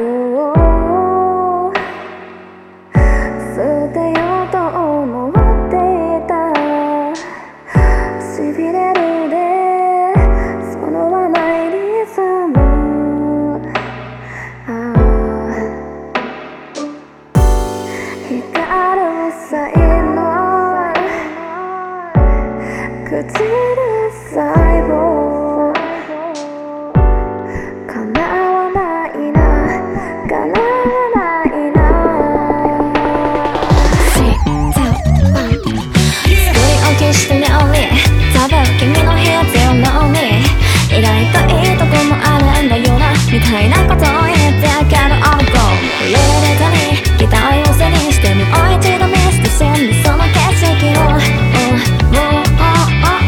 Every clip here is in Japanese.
を捨てようと思っていた。しびれるで揃わないリズム光る才能朽ちる細胞ないなことを言ってあげる I'll go 揺れたにギター寄せにしてもう一度見捨てせんでその景色を Oh, oh, oh,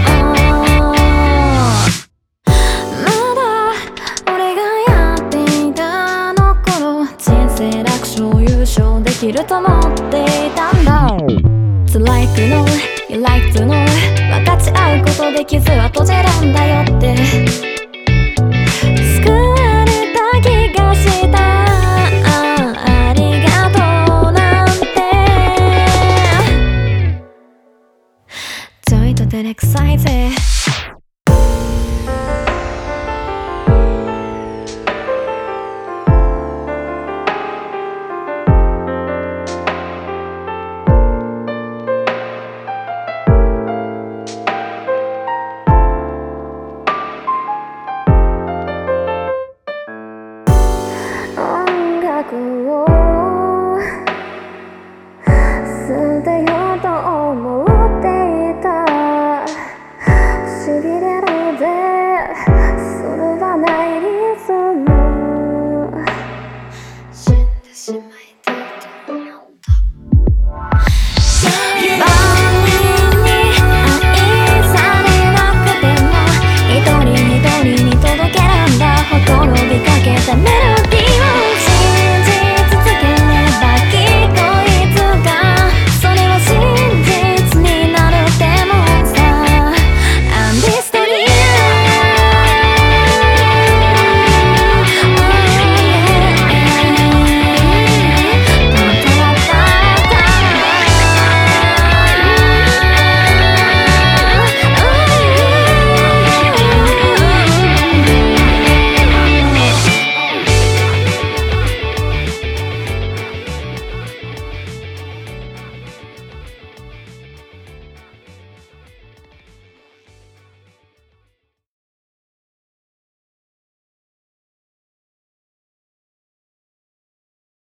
まだ俺がやっていたの頃人生楽勝優勝できると思っていたんだ。辛い苦悩 You like to know 分かち合うことで傷は閉じるんだよって。that excited Sunday.